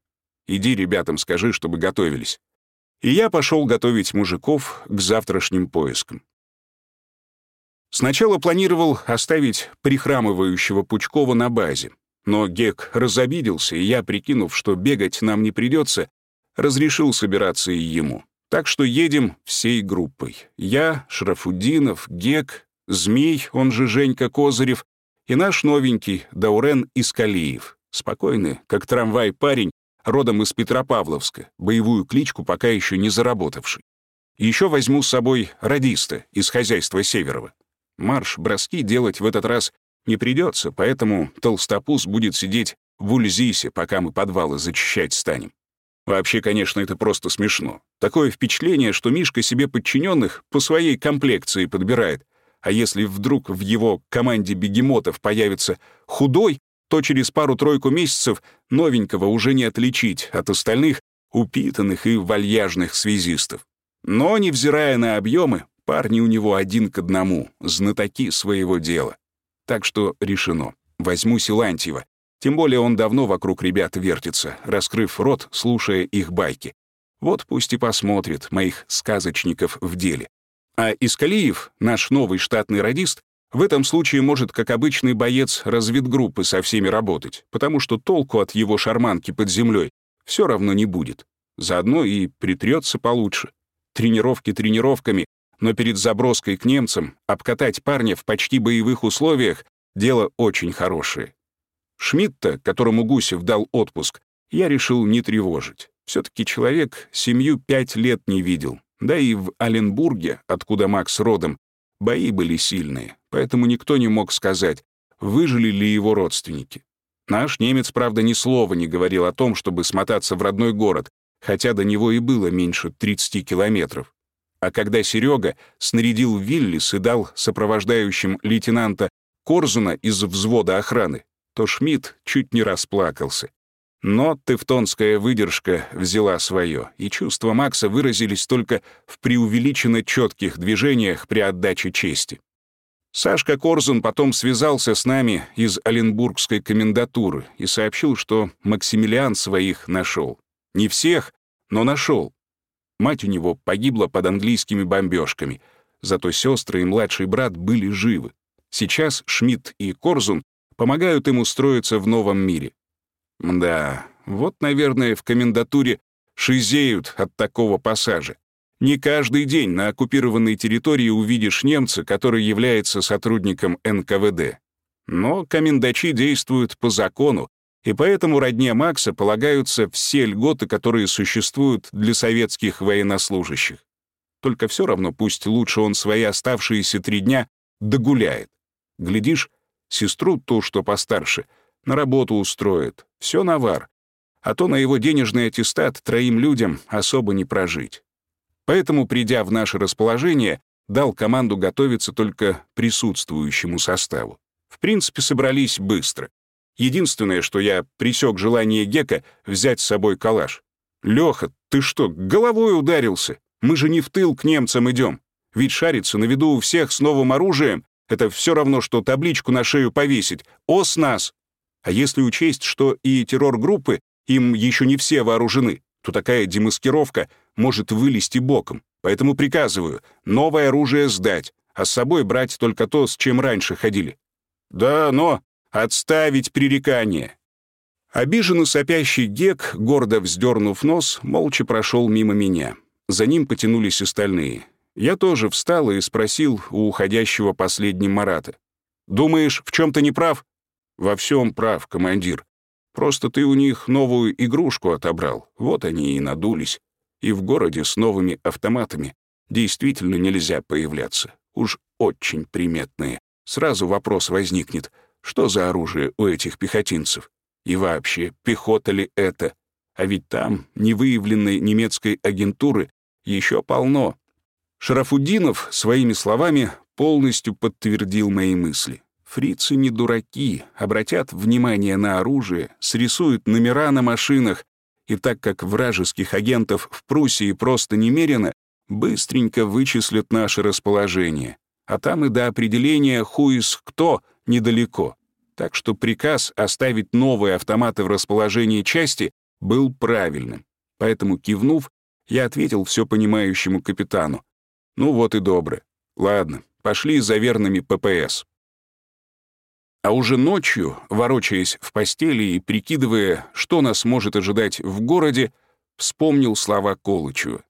Иди ребятам скажи, чтобы готовились. И я пошел готовить мужиков к завтрашним поискам. Сначала планировал оставить прихрамывающего Пучкова на базе, но Гек разобиделся, и я, прикинув, что бегать нам не придется, разрешил собираться и ему. Так что едем всей группой. Я, Шрафудинов, Гек, Змей, он же Женька Козырев, и наш новенький Даурен Искалиев. Спокойный, как трамвай парень, родом из Петропавловска, боевую кличку пока еще не заработавший. Еще возьму с собой радиста из хозяйства Северова. Марш-броски делать в этот раз не придется, поэтому толстопуз будет сидеть в Ульзисе, пока мы подвалы зачищать станем. Вообще, конечно, это просто смешно. Такое впечатление, что Мишка себе подчиненных по своей комплекции подбирает, а если вдруг в его команде бегемотов появится худой, то через пару-тройку месяцев новенького уже не отличить от остальных упитанных и вальяжных связистов. Но, невзирая на объемы, парни у него один к одному, знатоки своего дела. Так что решено. Возьму Силантьева. Тем более он давно вокруг ребят вертится, раскрыв рот, слушая их байки. Вот пусть и посмотрит моих сказочников в деле. А Искалиев, наш новый штатный радист, в этом случае может, как обычный боец разведгруппы, со всеми работать, потому что толку от его шарманки под землей все равно не будет. Заодно и притрется получше. Тренировки тренировками, но перед заброской к немцам обкатать парня в почти боевых условиях — дело очень хорошее. Шмидта, которому Гусев дал отпуск, я решил не тревожить. все таки человек семью пять лет не видел. Да и в Оленбурге, откуда Макс родом, бои были сильные, поэтому никто не мог сказать, выжили ли его родственники. Наш немец, правда, ни слова не говорил о том, чтобы смотаться в родной город, хотя до него и было меньше 30 километров. А когда Серега снарядил Виллис и дал сопровождающим лейтенанта Корзуна из взвода охраны, то Шмидт чуть не расплакался. Но тевтонская выдержка взяла свое, и чувства Макса выразились только в преувеличенно четких движениях при отдаче чести. Сашка Корзун потом связался с нами из Оленбургской комендатуры и сообщил, что Максимилиан своих нашел. Не всех, но нашел. Мать у него погибла под английскими бомбежками, зато сестры и младший брат были живы. Сейчас Шмидт и Корзун помогают им устроиться в новом мире. Да, вот, наверное, в комендатуре шизеют от такого пассажа. Не каждый день на оккупированной территории увидишь немца, который является сотрудником НКВД. Но комендачи действуют по закону, и поэтому родне Макса полагаются все льготы, которые существуют для советских военнослужащих. Только все равно пусть лучше он свои оставшиеся три дня догуляет. Глядишь, сестру ту, что постарше, на работу устроит, все навар. А то на его денежный аттестат троим людям особо не прожить. Поэтому, придя в наше расположение, дал команду готовиться только присутствующему составу. В принципе, собрались быстро. Единственное, что я присек желание Гека взять с собой калаш. «Лёха, ты что, головой ударился? Мы же не в тыл к немцам идем. Ведь шариться на виду у всех с новым оружием — это все равно, что табличку на шею повесить. «Ос нас!» А если учесть, что и террор-группы, им еще не все вооружены, то такая демаскировка может вылезти боком. Поэтому приказываю новое оружие сдать, а с собой брать только то, с чем раньше ходили. Да, но отставить пререкание. Обиженно сопящий Гек, гордо вздернув нос, молча прошел мимо меня. За ним потянулись остальные. Я тоже встал и спросил у уходящего последним Марата. «Думаешь, в чем-то не прав?» «Во всем прав, командир. Просто ты у них новую игрушку отобрал, вот они и надулись. И в городе с новыми автоматами действительно нельзя появляться. Уж очень приметные. Сразу вопрос возникнет, что за оружие у этих пехотинцев? И вообще, пехота ли это? А ведь там невыявленной немецкой агентуры еще полно. Шарафуддинов своими словами полностью подтвердил мои мысли. Фрицы не дураки, обратят внимание на оружие, срисуют номера на машинах, и так как вражеских агентов в Пруссии просто немерено, быстренько вычислят наше расположение. А там и до определения «хуис кто» недалеко. Так что приказ оставить новые автоматы в расположении части был правильным. Поэтому, кивнув, я ответил все понимающему капитану. «Ну вот и добро. Ладно, пошли за верными ППС». А уже ночью, ворочаясь в постели и прикидывая, что нас может ожидать в городе, вспомнил слова Колычева.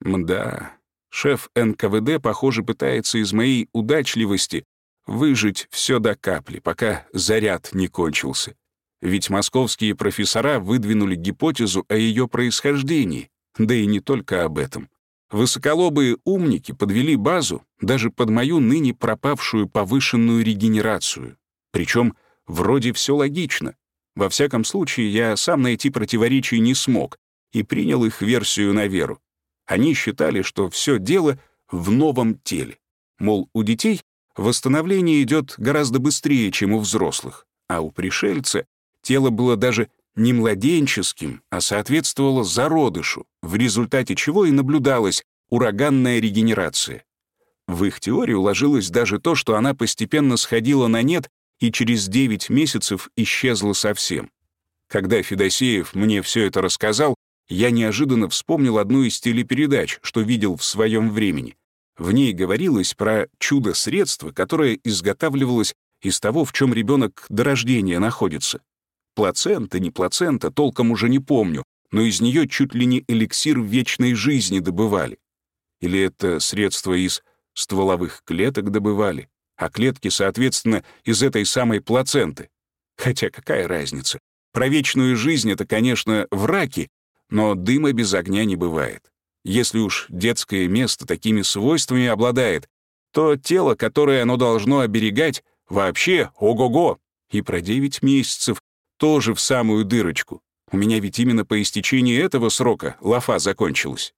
Мда, шеф НКВД, похоже, пытается из моей удачливости выжить все до капли, пока заряд не кончился. Ведь московские профессора выдвинули гипотезу о ее происхождении, да и не только об этом. Высоколобые умники подвели базу даже под мою ныне пропавшую повышенную регенерацию. Причем вроде все логично. Во всяком случае, я сам найти противоречий не смог и принял их версию на веру. Они считали, что все дело в новом теле. Мол, у детей восстановление идет гораздо быстрее, чем у взрослых, а у пришельца тело было даже не младенческим, а соответствовало зародышу, в результате чего и наблюдалась ураганная регенерация. В их теорию уложилось даже то, что она постепенно сходила на нет и через 9 месяцев исчезла совсем. Когда Федосеев мне все это рассказал, я неожиданно вспомнил одну из телепередач, что видел в своем времени. В ней говорилось про чудо-средство, которое изготавливалось из того, в чем ребенок до рождения находится. Плацента, не плацента, толком уже не помню, но из нее чуть ли не эликсир вечной жизни добывали. Или это средство из стволовых клеток добывали, а клетки, соответственно, из этой самой плаценты. Хотя какая разница? Про вечную жизнь это, конечно, враки, но дыма без огня не бывает. Если уж детское место такими свойствами обладает, то тело, которое оно должно оберегать, вообще ого-го. И про 9 месяцев тоже в самую дырочку. У меня ведь именно по истечении этого срока лафа закончилась.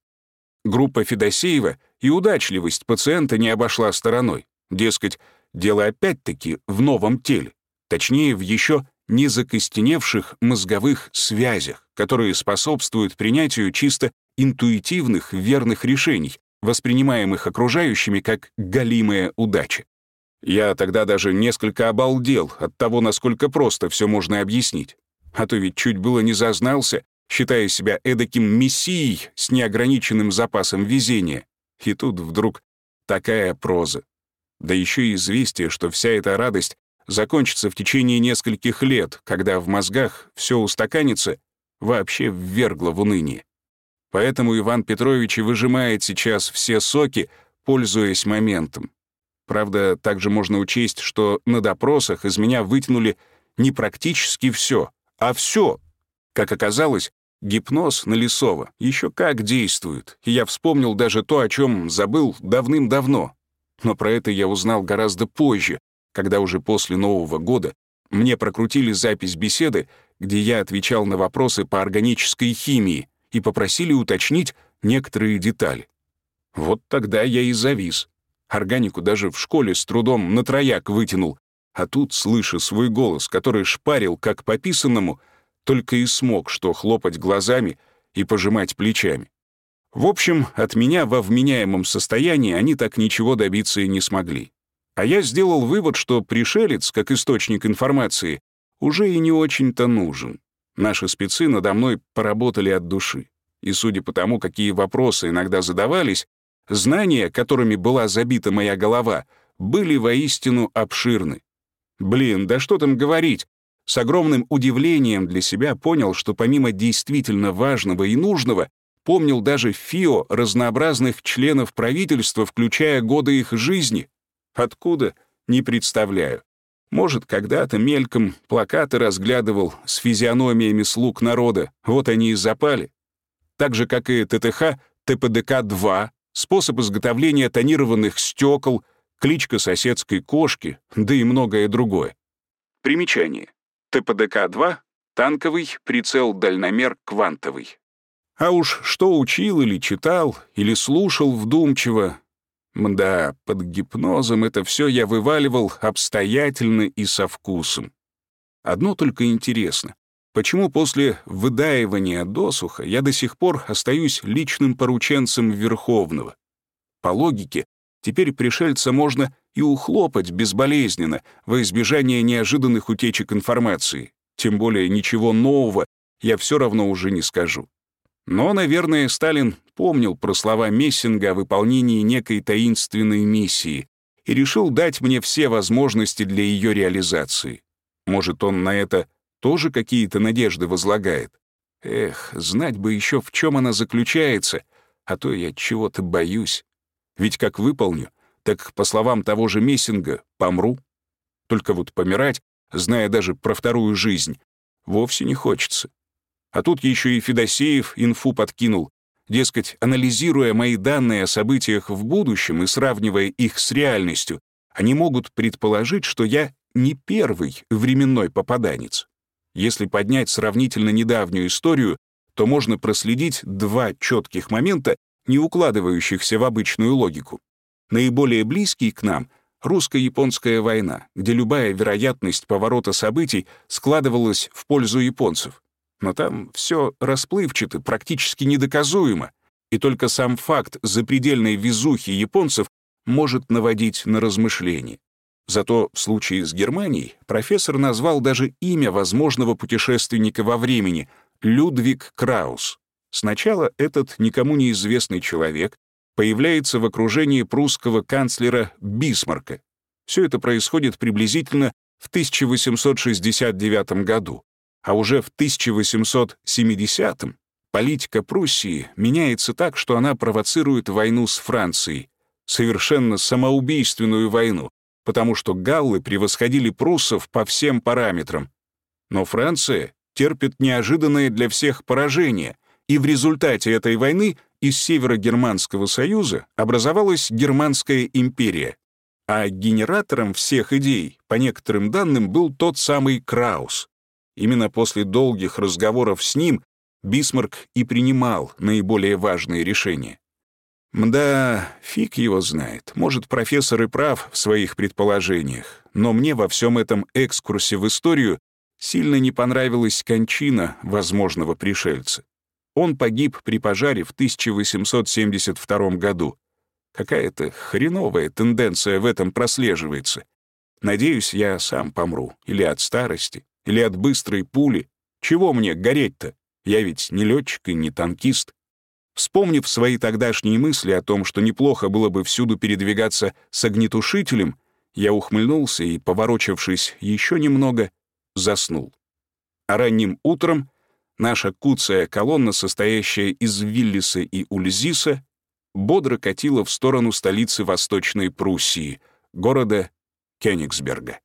Группа Федосеева и удачливость пациента не обошла стороной. Дескать, дело опять-таки в новом теле. Точнее, в еще не закостеневших мозговых связях, которые способствуют принятию чисто интуитивных верных решений, воспринимаемых окружающими как галимая удача. Я тогда даже несколько обалдел от того, насколько просто все можно объяснить. А то ведь чуть было не зазнался, считая себя эдаким мессией с неограниченным запасом везения. И тут вдруг такая проза. Да еще и известие, что вся эта радость закончится в течение нескольких лет, когда в мозгах все устаканится, вообще ввергло в уныние. Поэтому Иван Петрович и выжимает сейчас все соки, пользуясь моментом. Правда, также можно учесть, что на допросах из меня вытянули не практически все, а все. Как оказалось, гипноз на Лесова еще как действует, и я вспомнил даже то, о чем забыл давным-давно. Но про это я узнал гораздо позже, когда уже после Нового года мне прокрутили запись беседы, где я отвечал на вопросы по органической химии и попросили уточнить некоторые детали. Вот тогда я и завис. Органику даже в школе с трудом на трояк вытянул, а тут, слыша свой голос, который шпарил как по писанному, только и смог что хлопать глазами и пожимать плечами. В общем, от меня во вменяемом состоянии они так ничего добиться и не смогли. А я сделал вывод, что пришелец, как источник информации, уже и не очень-то нужен. Наши спецы надо мной поработали от души. И судя по тому, какие вопросы иногда задавались, знания, которыми была забита моя голова, были воистину обширны. Блин, да что там говорить. С огромным удивлением для себя понял, что помимо действительно важного и нужного, помнил даже ФИО разнообразных членов правительства, включая годы их жизни. Откуда? Не представляю. Может, когда-то мельком плакаты разглядывал с физиономиями слуг народа, вот они и запали. Так же, как и ТТХ, ТПДК-2, способ изготовления тонированных стекол, кличка соседской кошки, да и многое другое. Примечание. ТПДК-2 — танковый прицел-дальномер квантовый. А уж что учил или читал, или слушал вдумчиво, Мда, под гипнозом это все я вываливал обстоятельно и со вкусом. Одно только интересно, почему после выдаивания досуха я до сих пор остаюсь личным порученцем Верховного? По логике, теперь пришельца можно и ухлопать безболезненно во избежание неожиданных утечек информации. Тем более ничего нового я все равно уже не скажу. Но, наверное, Сталин помнил про слова Мессинга о выполнении некой таинственной миссии и решил дать мне все возможности для ее реализации. Может, он на это тоже какие-то надежды возлагает? Эх, знать бы еще, в чем она заключается, а то я чего-то боюсь. Ведь как выполню, так, по словам того же Мессинга, помру. Только вот помирать, зная даже про вторую жизнь, вовсе не хочется. А тут еще и Федосеев инфу подкинул. Дескать, анализируя мои данные о событиях в будущем и сравнивая их с реальностью, они могут предположить, что я не первый временной попаданец. Если поднять сравнительно недавнюю историю, то можно проследить два четких момента, не укладывающихся в обычную логику. Наиболее близкий к нам — русско-японская война, где любая вероятность поворота событий складывалась в пользу японцев. Но там все расплывчато, практически недоказуемо, и только сам факт запредельной везухи японцев может наводить на размышления. Зато в случае с Германией профессор назвал даже имя возможного путешественника во времени — Людвиг Краус. Сначала этот никому неизвестный человек появляется в окружении прусского канцлера Бисмарка. Все это происходит приблизительно в 1869 году, а уже в 1870 политика Пруссии меняется так, что она провоцирует войну с Францией, совершенно самоубийственную войну, потому что галлы превосходили пруссов по всем параметрам. Но Франция терпит неожиданное для всех поражение, и в результате этой войны из Северо-Германского союза образовалась Германская империя. А генератором всех идей, по некоторым данным, был тот самый Краус. Именно после долгих разговоров с ним Бисмарк и принимал наиболее важные решения. Мда, фиг его знает. Может, профессор и прав в своих предположениях, но мне во всем этом экскурсе в историю сильно не понравилась кончина возможного пришельца. Он погиб при пожаре в 1872 году. Какая-то хреновая тенденция в этом прослеживается. Надеюсь, я сам помру. Или от старости, или от быстрой пули. Чего мне гореть-то? Я ведь не летчик и не танкист. Вспомнив свои тогдашние мысли о том, что неплохо было бы всюду передвигаться с огнетушителем, я ухмыльнулся и, поворочившись еще немного, заснул. А ранним утром наша куцая колонна, состоящая из Виллиса и Ульзиса, бодро катила в сторону столицы Восточной Пруссии, города Кёнигсберга.